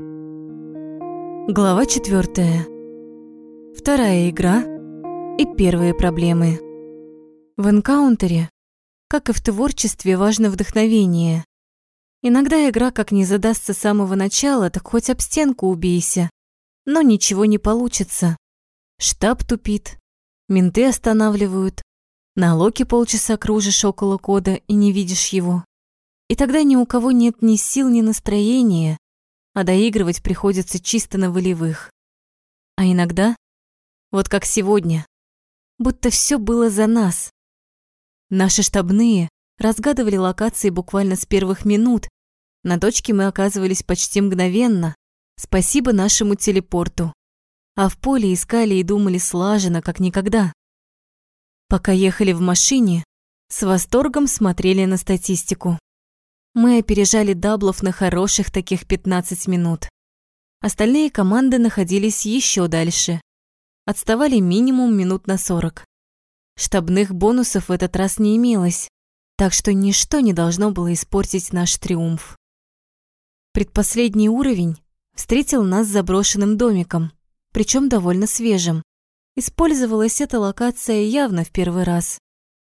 Глава четвертая. Вторая игра и первые проблемы. В энкаунтере, как и в творчестве, важно вдохновение. Иногда игра как не задастся с самого начала, так хоть об стенку убейся. Но ничего не получится. Штаб тупит, менты останавливают, на локе полчаса кружишь около кода и не видишь его. И тогда ни у кого нет ни сил, ни настроения, а доигрывать приходится чисто на волевых. А иногда, вот как сегодня, будто все было за нас. Наши штабные разгадывали локации буквально с первых минут. На точке мы оказывались почти мгновенно. Спасибо нашему телепорту. А в поле искали и думали слаженно, как никогда. Пока ехали в машине, с восторгом смотрели на статистику. Мы опережали даблов на хороших таких 15 минут. Остальные команды находились еще дальше. Отставали минимум минут на 40. Штабных бонусов в этот раз не имелось, так что ничто не должно было испортить наш триумф. Предпоследний уровень встретил нас заброшенным домиком, причем довольно свежим. Использовалась эта локация явно в первый раз.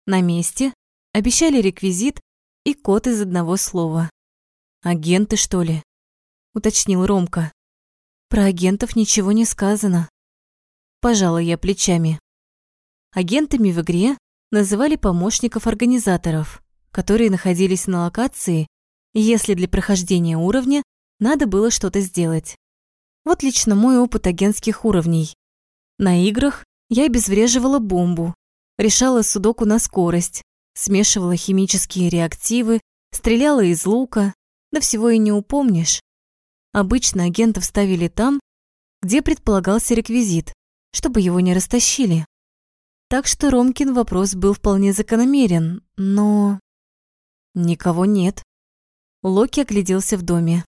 На месте обещали реквизит и код из одного слова. «Агенты, что ли?» – уточнил Ромка. «Про агентов ничего не сказано». Пожала я плечами. Агентами в игре называли помощников организаторов, которые находились на локации, если для прохождения уровня надо было что-то сделать. Вот лично мой опыт агентских уровней. На играх я обезвреживала бомбу, решала судоку на скорость, смешивала химические реактивы, стреляла из лука, да всего и не упомнишь. Обычно агентов ставили там, где предполагался реквизит, чтобы его не растащили. Так что Ромкин вопрос был вполне закономерен, но... Никого нет. Локи огляделся в доме.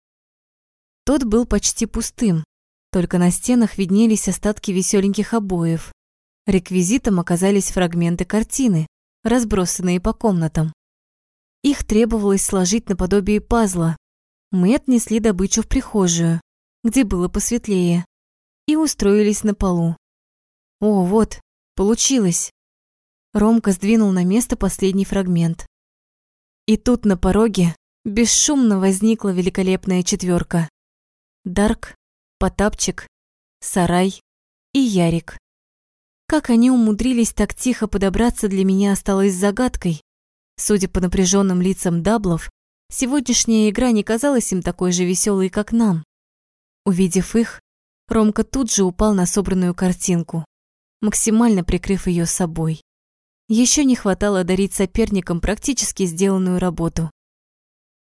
Тот был почти пустым, только на стенах виднелись остатки веселеньких обоев. Реквизитом оказались фрагменты картины, разбросанные по комнатам. Их требовалось сложить наподобие пазла. Мы отнесли добычу в прихожую, где было посветлее, и устроились на полу. О, вот, получилось. Ромка сдвинул на место последний фрагмент. И тут на пороге бесшумно возникла великолепная четверка. Дарк, Потапчик, Сарай и Ярик. Как они умудрились так тихо подобраться, для меня осталось загадкой. Судя по напряженным лицам даблов, сегодняшняя игра не казалась им такой же веселой, как нам. Увидев их, Ромка тут же упал на собранную картинку, максимально прикрыв ее собой. Еще не хватало дарить соперникам практически сделанную работу.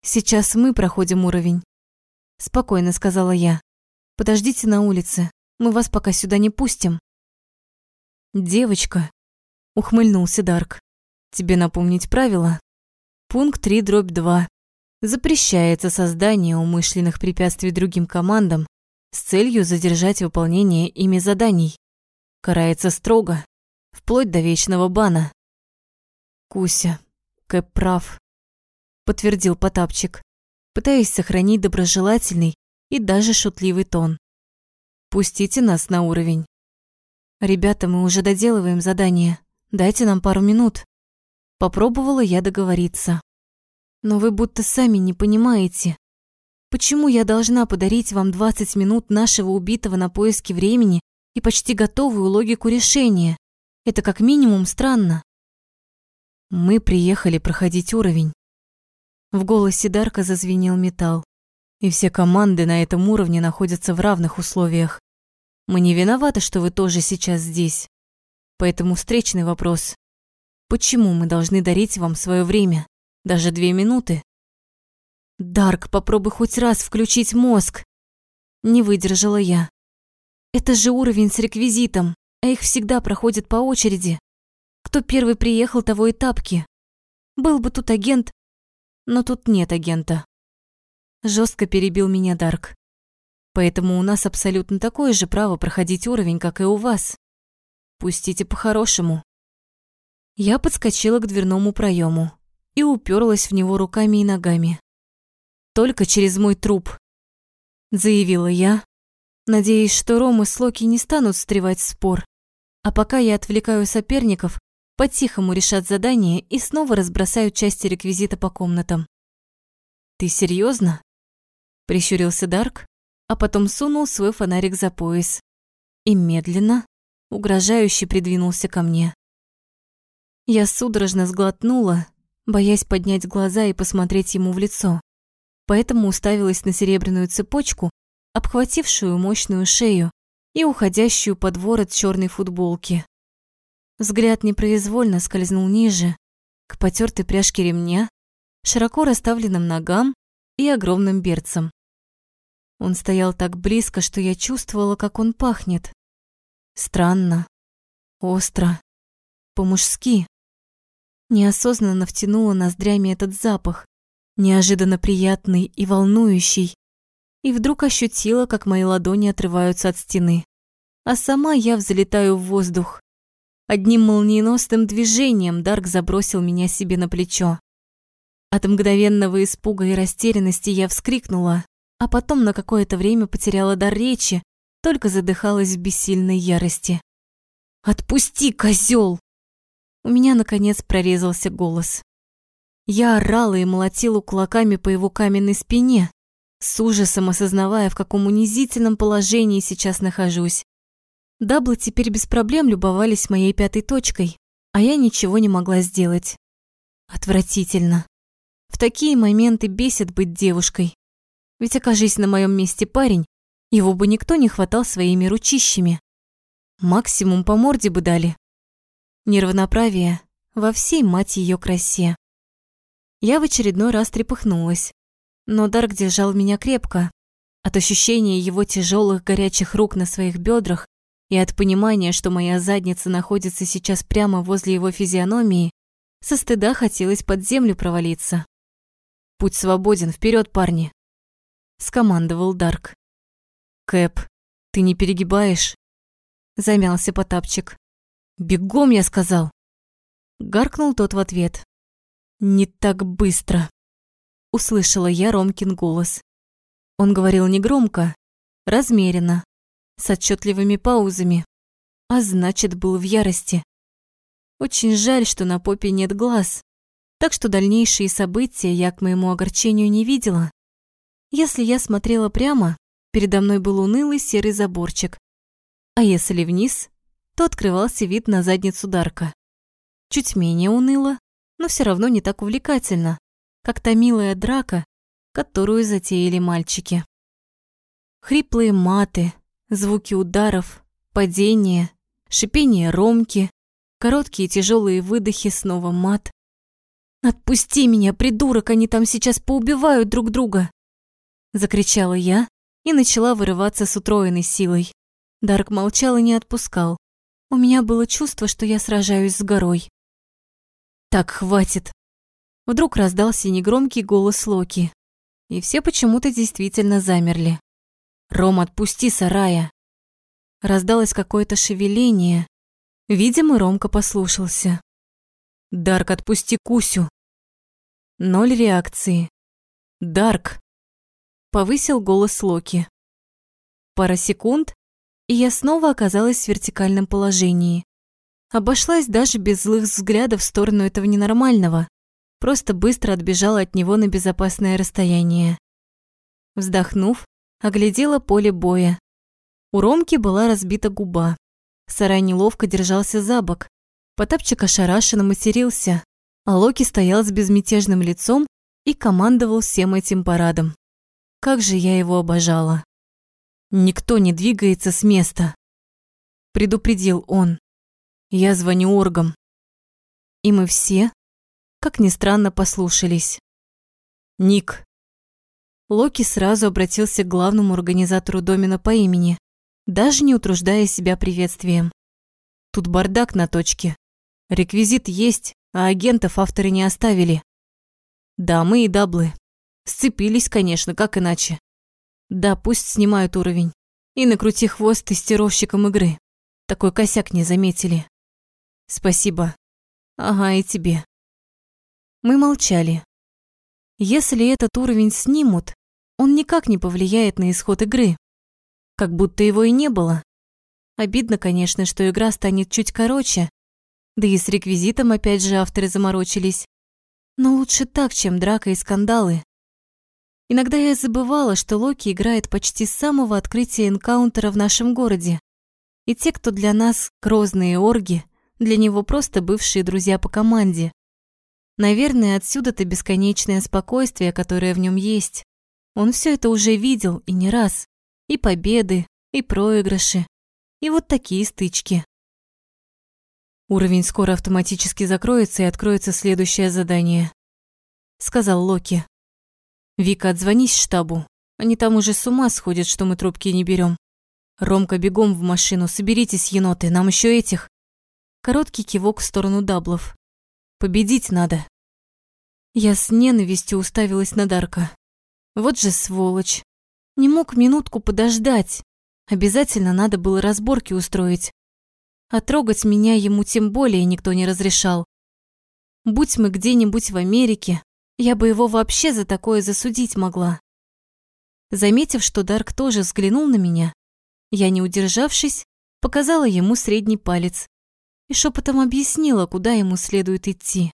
«Сейчас мы проходим уровень», – спокойно сказала я. «Подождите на улице, мы вас пока сюда не пустим». «Девочка», — ухмыльнулся Дарк, — «тебе напомнить правила? Пункт 3 дробь 2. Запрещается создание умышленных препятствий другим командам с целью задержать выполнение ими заданий. Карается строго, вплоть до вечного бана». «Куся, Кэп прав», — подтвердил Потапчик, пытаясь сохранить доброжелательный и даже шутливый тон. «Пустите нас на уровень». «Ребята, мы уже доделываем задание. Дайте нам пару минут». Попробовала я договориться. «Но вы будто сами не понимаете. Почему я должна подарить вам 20 минут нашего убитого на поиски времени и почти готовую логику решения? Это как минимум странно». Мы приехали проходить уровень. В голосе Дарка зазвенел металл. И все команды на этом уровне находятся в равных условиях. Мы не виноваты, что вы тоже сейчас здесь. Поэтому встречный вопрос. Почему мы должны дарить вам свое время? Даже две минуты? Дарк, попробуй хоть раз включить мозг. Не выдержала я. Это же уровень с реквизитом, а их всегда проходят по очереди. Кто первый приехал, того и тапки. Был бы тут агент, но тут нет агента. Жестко перебил меня Дарк. Поэтому у нас абсолютно такое же право проходить уровень, как и у вас. Пустите по-хорошему. Я подскочила к дверному проему и уперлась в него руками и ногами. Только через мой труп. заявила я, надеясь, что Рома с Локи не станут встревать в спор. А пока я отвлекаю соперников, по-тихому решат задание и снова разбросают части реквизита по комнатам. «Ты серьезно? прищурился Дарк, а потом сунул свой фонарик за пояс и медленно, угрожающе придвинулся ко мне. Я судорожно сглотнула, боясь поднять глаза и посмотреть ему в лицо, поэтому уставилась на серебряную цепочку, обхватившую мощную шею и уходящую под ворот черной футболки. Взгляд непроизвольно скользнул ниже, к потертой пряжке ремня, широко расставленным ногам и огромным берцам. Он стоял так близко, что я чувствовала, как он пахнет. Странно, остро, по-мужски. Неосознанно втянула ноздрями этот запах, неожиданно приятный и волнующий, и вдруг ощутила, как мои ладони отрываются от стены. А сама я взлетаю в воздух. Одним молниеносным движением Дарк забросил меня себе на плечо. От мгновенного испуга и растерянности я вскрикнула, а потом на какое-то время потеряла дар речи, только задыхалась в бессильной ярости. «Отпусти, козел! У меня, наконец, прорезался голос. Я орала и молотила кулаками по его каменной спине, с ужасом осознавая, в каком унизительном положении сейчас нахожусь. Даблы теперь без проблем любовались моей пятой точкой, а я ничего не могла сделать. Отвратительно. В такие моменты бесит быть девушкой. Ведь окажись на моем месте парень, его бы никто не хватал своими ручищами. Максимум по морде бы дали. Неравноправие во всей мать ее красе. Я в очередной раз трепыхнулась, но Дарк держал меня крепко. От ощущения его тяжелых горячих рук на своих бедрах и от понимания, что моя задница находится сейчас прямо возле его физиономии, со стыда хотелось под землю провалиться. «Путь свободен, вперед, парни!» Скомандовал Дарк. Кэп, ты не перегибаешь? Замялся Потапчик. Бегом, я сказал. Гаркнул тот в ответ. Не так быстро. Услышала я Ромкин голос. Он говорил негромко, размеренно, с отчетливыми паузами, а значит, был в ярости. Очень жаль, что на попе нет глаз, так что дальнейшие события я к моему огорчению не видела. Если я смотрела прямо, передо мной был унылый серый заборчик, а если вниз, то открывался вид на задницу Дарка. Чуть менее уныло, но все равно не так увлекательно, как та милая драка, которую затеяли мальчики. Хриплые маты, звуки ударов, падения, шипение ромки, короткие тяжелые выдохи, снова мат. «Отпусти меня, придурок, они там сейчас поубивают друг друга!» Закричала я и начала вырываться с утроенной силой. Дарк молчал и не отпускал. У меня было чувство, что я сражаюсь с горой. «Так, хватит!» Вдруг раздался негромкий голос Локи. И все почему-то действительно замерли. «Ром, отпусти сарая!» Раздалось какое-то шевеление. Видимо, Ромка послушался. «Дарк, отпусти Кусю!» Ноль реакции. «Дарк!» Повысил голос Локи. Пара секунд, и я снова оказалась в вертикальном положении. Обошлась даже без злых взглядов в сторону этого ненормального, просто быстро отбежала от него на безопасное расстояние. Вздохнув, оглядела поле боя. У Ромки была разбита губа. Сарай неловко держался за бок. Потапчик ошарашенно матерился, а Локи стоял с безмятежным лицом и командовал всем этим парадом. Как же я его обожала. Никто не двигается с места. Предупредил он. Я звоню оргам. И мы все, как ни странно, послушались. Ник. Локи сразу обратился к главному организатору домена по имени, даже не утруждая себя приветствием. Тут бардак на точке. Реквизит есть, а агентов авторы не оставили. Дамы и даблы, Сцепились, конечно, как иначе. Да, пусть снимают уровень. И накрути хвост тестировщикам игры. Такой косяк не заметили. Спасибо. Ага, и тебе. Мы молчали. Если этот уровень снимут, он никак не повлияет на исход игры. Как будто его и не было. Обидно, конечно, что игра станет чуть короче, да и с реквизитом опять же авторы заморочились. Но лучше так, чем драка и скандалы. Иногда я забывала, что Локи играет почти с самого открытия энкаунтера в нашем городе. И те, кто для нас грозные орги, для него просто бывшие друзья по команде. Наверное, отсюда-то бесконечное спокойствие, которое в нем есть. Он все это уже видел и не раз. И победы, и проигрыши, и вот такие стычки. Уровень скоро автоматически закроется и откроется следующее задание, сказал Локи. Вика, отзвонись штабу. Они там уже с ума сходят, что мы трубки не берем. Ромка, бегом в машину, соберитесь, еноты, нам еще этих. Короткий кивок в сторону даблов. Победить надо. Я с ненавистью уставилась на Дарка. Вот же сволочь. Не мог минутку подождать. Обязательно надо было разборки устроить. А трогать меня ему тем более никто не разрешал. Будь мы где-нибудь в Америке, я бы его вообще за такое засудить могла. Заметив, что Дарк тоже взглянул на меня, я, не удержавшись, показала ему средний палец и шепотом объяснила, куда ему следует идти.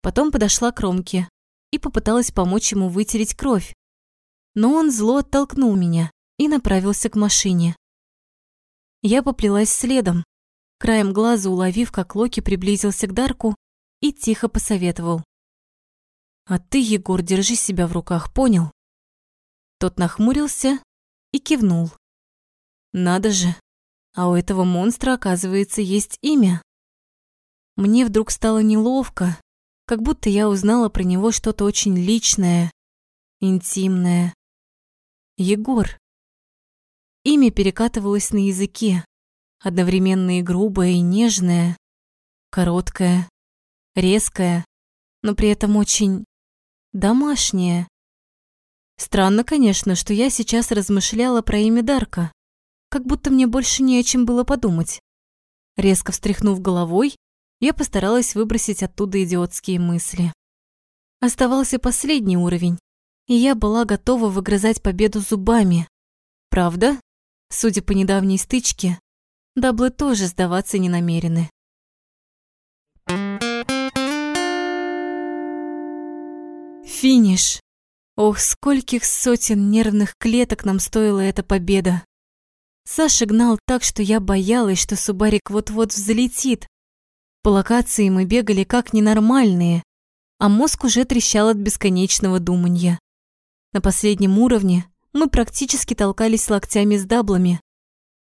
Потом подошла к Ромке и попыталась помочь ему вытереть кровь. Но он зло оттолкнул меня и направился к машине. Я поплелась следом, краем глаза уловив, как Локи приблизился к Дарку и тихо посоветовал. А ты, Егор, держи себя в руках, понял? Тот нахмурился и кивнул. Надо же, а у этого монстра, оказывается, есть имя. Мне вдруг стало неловко, как будто я узнала про него что-то очень личное, интимное. Егор. Имя перекатывалось на языке, одновременно и грубое, и нежное, короткое, резкое, но при этом очень домашнее. Странно, конечно, что я сейчас размышляла про имя Дарка, как будто мне больше не о чем было подумать. Резко встряхнув головой, я постаралась выбросить оттуда идиотские мысли. Оставался последний уровень, и я была готова выгрызать победу зубами. Правда? Судя по недавней стычке, даблы тоже сдаваться не намерены. Финиш. Ох, скольких сотен нервных клеток нам стоила эта победа. Саша гнал так, что я боялась, что Субарик вот-вот взлетит. По локации мы бегали как ненормальные, а мозг уже трещал от бесконечного думанья. На последнем уровне мы практически толкались локтями с даблами.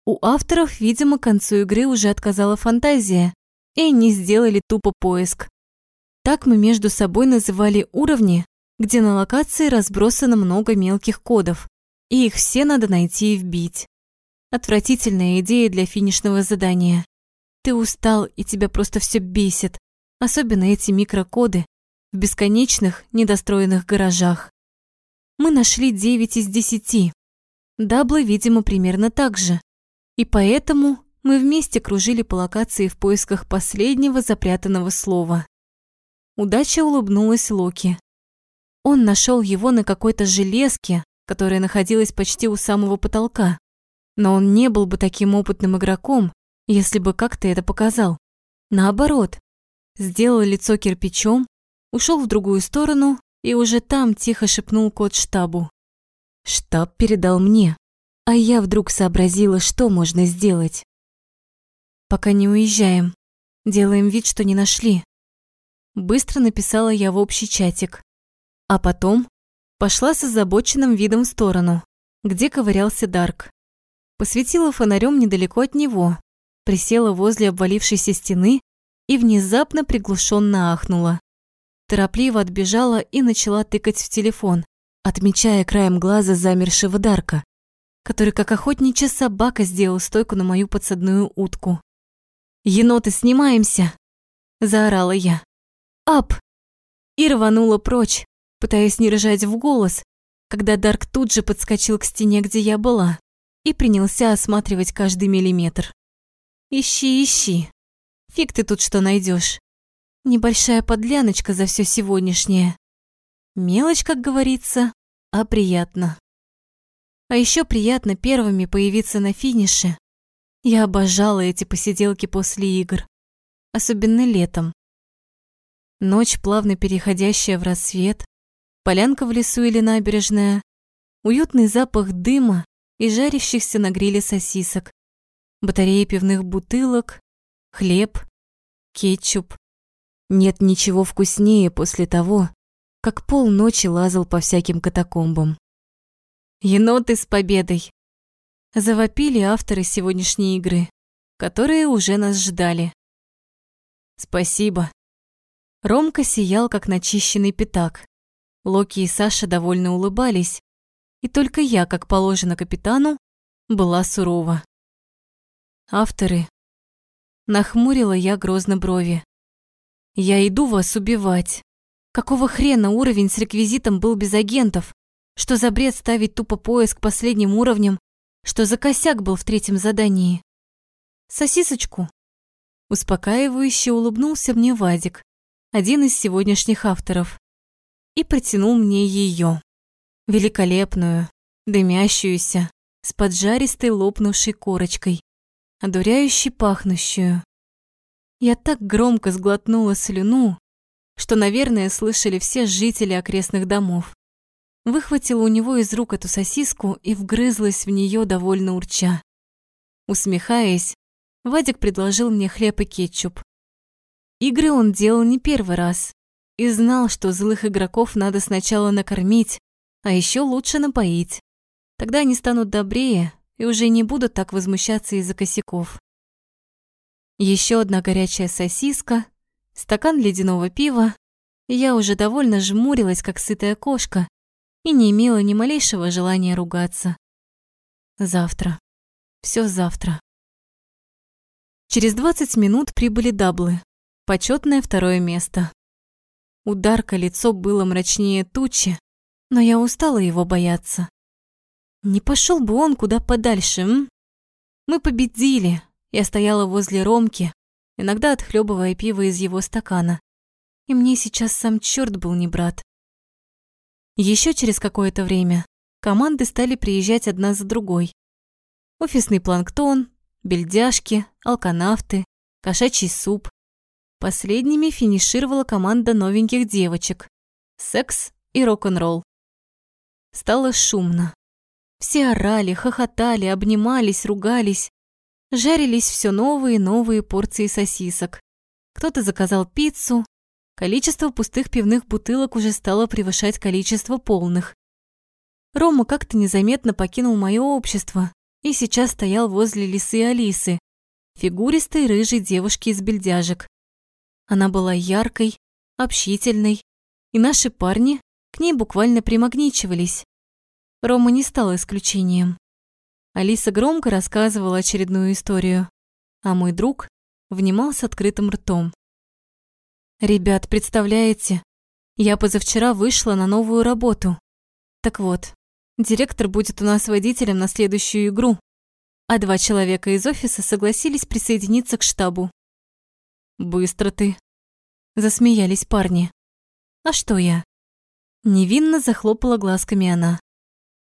У авторов, видимо, к концу игры уже отказала фантазия, и они сделали тупо поиск. Так мы между собой называли уровни, где на локации разбросано много мелких кодов, и их все надо найти и вбить. Отвратительная идея для финишного задания. Ты устал, и тебя просто все бесит, особенно эти микрокоды в бесконечных недостроенных гаражах. Мы нашли 9 из 10. Даблы, видимо, примерно так же. И поэтому мы вместе кружили по локации в поисках последнего запрятанного слова. Удача улыбнулась Локи. Он нашел его на какой-то железке, которая находилась почти у самого потолка. Но он не был бы таким опытным игроком, если бы как-то это показал. Наоборот, сделал лицо кирпичом, ушел в другую сторону и уже там тихо шепнул код штабу. Штаб передал мне, а я вдруг сообразила, что можно сделать. Пока не уезжаем, делаем вид, что не нашли. Быстро написала я в общий чатик. А потом пошла с озабоченным видом в сторону, где ковырялся Дарк. Посветила фонарем недалеко от него, присела возле обвалившейся стены и внезапно приглушенно ахнула. Торопливо отбежала и начала тыкать в телефон, отмечая краем глаза замершего Дарка, который как охотничья собака сделал стойку на мою подсадную утку. «Еноты, снимаемся!» – заорала я. «Ап!» И рванула прочь, пытаясь не рыжать в голос, когда Дарк тут же подскочил к стене, где я была, и принялся осматривать каждый миллиметр. «Ищи, ищи. Фиг ты тут что найдешь. Небольшая подляночка за все сегодняшнее. Мелочь, как говорится, а приятно. А еще приятно первыми появиться на финише. Я обожала эти посиделки после игр, особенно летом. Ночь, плавно переходящая в рассвет, полянка в лесу или набережная, уютный запах дыма и жарящихся на гриле сосисок, батареи пивных бутылок, хлеб, кетчуп. Нет ничего вкуснее после того, как полночи лазал по всяким катакомбам. Еноты с победой! Завопили авторы сегодняшней игры, которые уже нас ждали. Спасибо. Ромка сиял, как начищенный пятак. Локи и Саша довольно улыбались, и только я, как положено капитану, была сурова. Авторы. Нахмурила я грозно брови. Я иду вас убивать. Какого хрена уровень с реквизитом был без агентов? Что за бред ставить тупо поиск последним уровнем? Что за косяк был в третьем задании? Сосисочку. Успокаивающе улыбнулся мне Вадик, один из сегодняшних авторов, и протянул мне ее, великолепную, дымящуюся, с поджаристой лопнувшей корочкой, одуряюще пахнущую. Я так громко сглотнула слюну, что, наверное, слышали все жители окрестных домов. Выхватила у него из рук эту сосиску и вгрызлась в нее довольно урча. Усмехаясь, Вадик предложил мне хлеб и кетчуп. Игры он делал не первый раз и знал, что злых игроков надо сначала накормить, а еще лучше напоить. Тогда они станут добрее и уже не будут так возмущаться из-за косяков. Еще одна горячая сосиска, стакан ледяного пива, я уже довольно жмурилась, как сытая кошка, и не имела ни малейшего желания ругаться. Завтра. Все завтра. Через 20 минут прибыли даблы. Почетное второе место. Ударка лицо было мрачнее тучи, но я устала его бояться. Не пошел бы он куда подальше, м? Мы победили. Я стояла возле Ромки, иногда отхлебывая пиво из его стакана. И мне сейчас сам черт был не брат. Еще через какое-то время команды стали приезжать одна за другой. Офисный планктон, бельдяшки, алканавты, кошачий суп, Последними финишировала команда новеньких девочек. Секс и рок-н-ролл. Стало шумно. Все орали, хохотали, обнимались, ругались. Жарились все новые и новые порции сосисок. Кто-то заказал пиццу. Количество пустых пивных бутылок уже стало превышать количество полных. Рома как-то незаметно покинул мое общество и сейчас стоял возле лисы Алисы, фигуристой рыжей девушки из бельдяжек. Она была яркой, общительной, и наши парни к ней буквально примагничивались. Рома не стал исключением. Алиса громко рассказывала очередную историю, а мой друг внимал с открытым ртом. «Ребят, представляете, я позавчера вышла на новую работу. Так вот, директор будет у нас водителем на следующую игру, а два человека из офиса согласились присоединиться к штабу. «Быстро ты», — засмеялись парни. «А что я?» Невинно захлопала глазками она.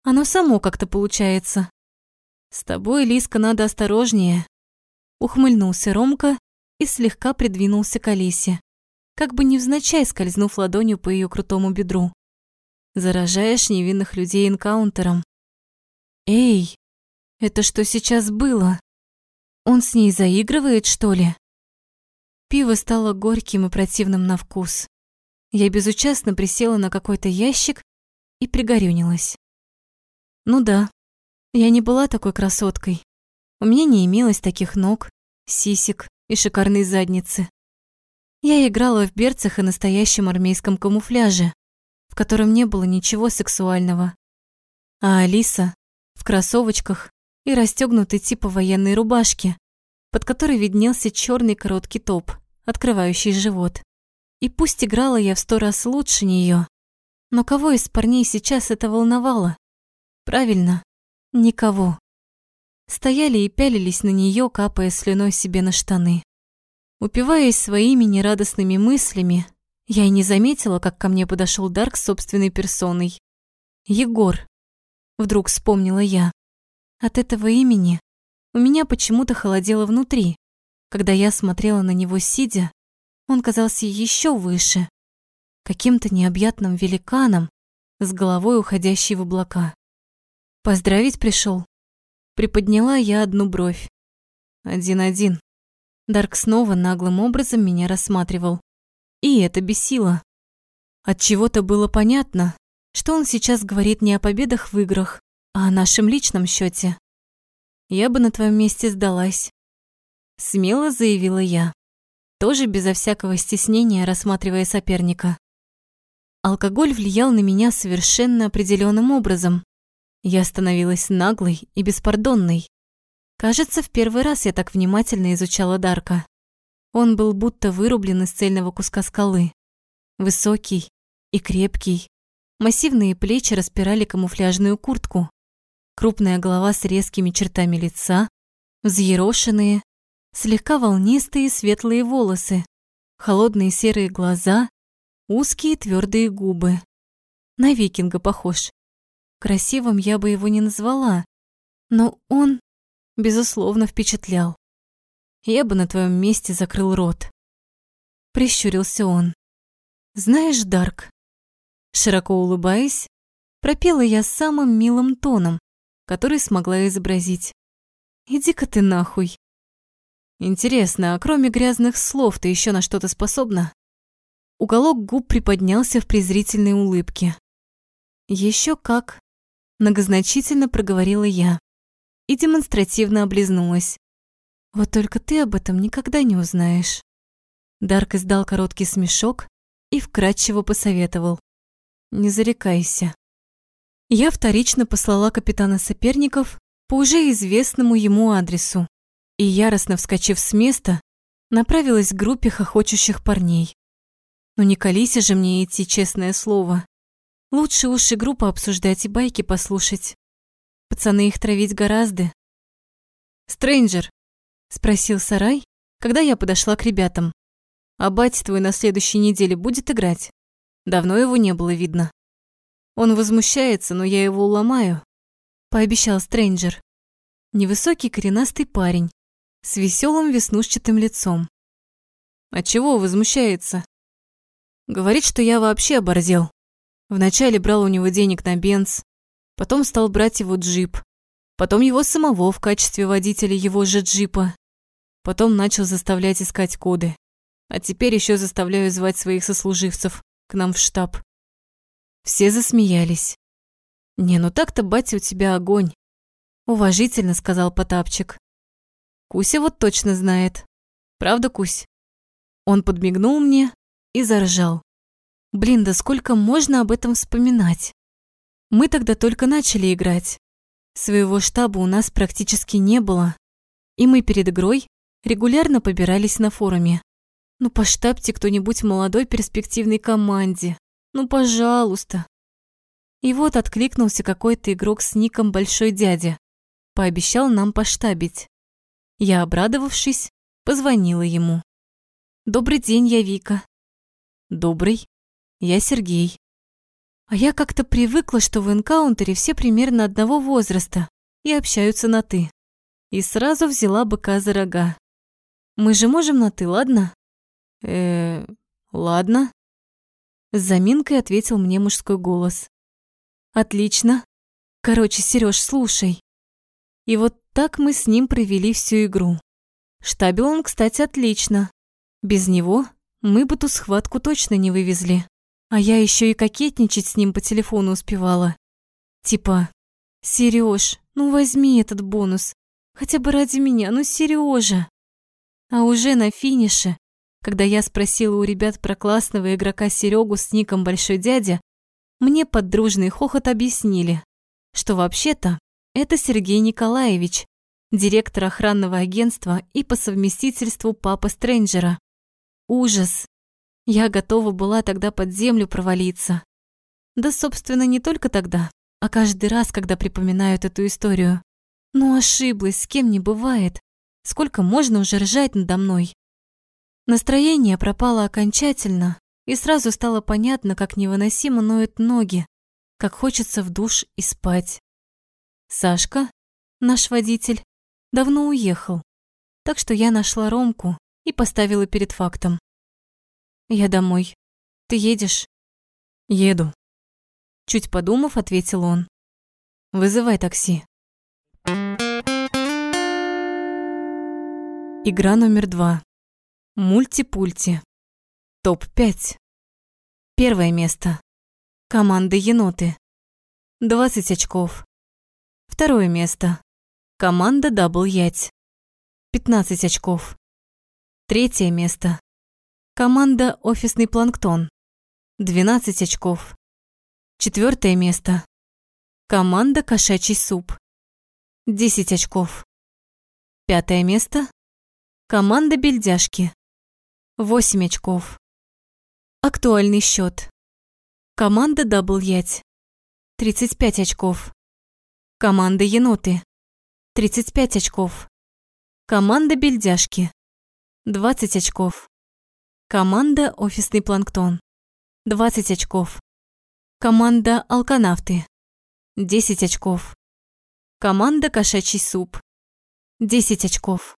«Оно само как-то получается». «С тобой, Лиска, надо осторожнее», — ухмыльнулся Ромка и слегка придвинулся к Алисе, как бы невзначай скользнув ладонью по ее крутому бедру. «Заражаешь невинных людей энкаунтером». «Эй, это что сейчас было? Он с ней заигрывает, что ли?» Пиво стало горьким и противным на вкус. Я безучастно присела на какой-то ящик и пригорюнилась. Ну да, я не была такой красоткой. У меня не имелось таких ног, сисек и шикарной задницы. Я играла в берцах и настоящем армейском камуфляже, в котором не было ничего сексуального. А Алиса в кроссовочках и расстёгнутой типа военной рубашке, под которой виднелся черный короткий топ открывающий живот. И пусть играла я в сто раз лучше нее, но кого из парней сейчас это волновало? Правильно, никого. Стояли и пялились на нее, капая слюной себе на штаны. Упиваясь своими нерадостными мыслями, я и не заметила, как ко мне подошел Дарк с собственной персоной. Егор. Вдруг вспомнила я. От этого имени у меня почему-то холодело внутри. Когда я смотрела на него сидя, он казался еще выше, каким-то необъятным великаном с головой уходящей в облака. Поздравить пришел. Приподняла я одну бровь. Один-один. Дарк снова наглым образом меня рассматривал. И это бесило. От чего-то было понятно, что он сейчас говорит не о победах в играх, а о нашем личном счете. Я бы на твоем месте сдалась. Смело заявила я, тоже безо всякого стеснения рассматривая соперника. Алкоголь влиял на меня совершенно определенным образом. Я становилась наглой и беспардонной. Кажется, в первый раз я так внимательно изучала Дарка. Он был будто вырублен из цельного куска скалы. Высокий и крепкий. Массивные плечи распирали камуфляжную куртку. Крупная голова с резкими чертами лица, взъерошенные, слегка волнистые светлые волосы, холодные серые глаза, узкие твердые губы. На викинга похож. Красивым я бы его не назвала, но он безусловно, впечатлял. Я бы на твоем месте закрыл рот. Прищурился он. Знаешь, Дарк, широко улыбаясь, пропела я самым милым тоном, который смогла изобразить. Иди-ка ты нахуй. Интересно, а кроме грязных слов ты еще на что-то способна? Уголок губ приподнялся в презрительной улыбке. Еще как, многозначительно проговорила я и демонстративно облизнулась. «Вот только ты об этом никогда не узнаешь». Дарк издал короткий смешок и вкратчиво посоветовал. «Не зарекайся». Я вторично послала капитана соперников по уже известному ему адресу и, яростно вскочив с места, направилась к группе хохочущих парней. Ну не колись же мне идти, честное слово. Лучше уж игру пообсуждать и байки послушать. Пацаны их травить гораздо. «Стрэнджер», — спросил Сарай, когда я подошла к ребятам. «А батя твой на следующей неделе будет играть? Давно его не было видно». «Он возмущается, но я его уломаю», — пообещал Стрэнджер. Невысокий коренастый парень с веселым веснушчатым лицом. «А чего возмущается?» «Говорит, что я вообще оборзел. Вначале брал у него денег на бенз, Потом стал брать его джип. Потом его самого в качестве водителя его же джипа. Потом начал заставлять искать коды. А теперь еще заставляю звать своих сослуживцев к нам в штаб. Все засмеялись. «Не, ну так-то, батя, у тебя огонь», — уважительно сказал Потапчик. «Куся вот точно знает. Правда, Кусь?» Он подмигнул мне и заржал. «Блин, да сколько можно об этом вспоминать?» Мы тогда только начали играть. Своего штаба у нас практически не было. И мы перед игрой регулярно побирались на форуме. Ну, поштабьте кто-нибудь молодой перспективной команде. Ну, пожалуйста. И вот откликнулся какой-то игрок с ником Большой Дядя. Пообещал нам поштабить. Я, обрадовавшись, позвонила ему. «Добрый день, я Вика». «Добрый. Я Сергей. А я как-то привыкла, что в энкаунтере все примерно одного возраста и общаются на «ты». И сразу взяла быка за рога. Мы же можем на «ты», ладно? э ладно. С заминкой ответил мне мужской голос. Отлично. Короче, Сереж, слушай. И вот так мы с ним провели всю игру. Штабил он, кстати, отлично. Без него мы бы ту схватку точно не вывезли. А я еще и кокетничать с ним по телефону успевала. Типа, Сереж, ну возьми этот бонус. Хотя бы ради меня, ну Сережа. А уже на финише, когда я спросила у ребят про классного игрока Серегу с ником Большой Дядя, мне под дружный хохот объяснили, что вообще-то это Сергей Николаевич, директор охранного агентства и по совместительству папа Стрэнджера. Ужас. Я готова была тогда под землю провалиться. Да, собственно, не только тогда, а каждый раз, когда припоминают эту историю. Ну, ошиблась, с кем не бывает. Сколько можно уже ржать надо мной? Настроение пропало окончательно, и сразу стало понятно, как невыносимо ноют ноги, как хочется в душ и спать. Сашка, наш водитель, давно уехал, так что я нашла Ромку и поставила перед фактом. «Я домой. Ты едешь?» «Еду», — чуть подумав, ответил он. «Вызывай такси». Игра номер два. Мультипульти. Топ-5. Первое место. Команда Еноты. 20 очков. Второе место. Команда Double Ять. 15 очков. Третье место. Команда Офисный Планктон. 12 очков. Четвертое место. Команда Кошачий Суп. 10 очков. Пятое место. Команда Бельдяшки. 8 очков. Актуальный счет. Команда Double Ять. 35 очков. Команда Еноты. 35 очков. Команда Бельдяшки. 20 очков. Команда Офисный Планктон. 20 очков. Команда Алканавты. 10 очков. Команда Кошачий Суп. 10 очков.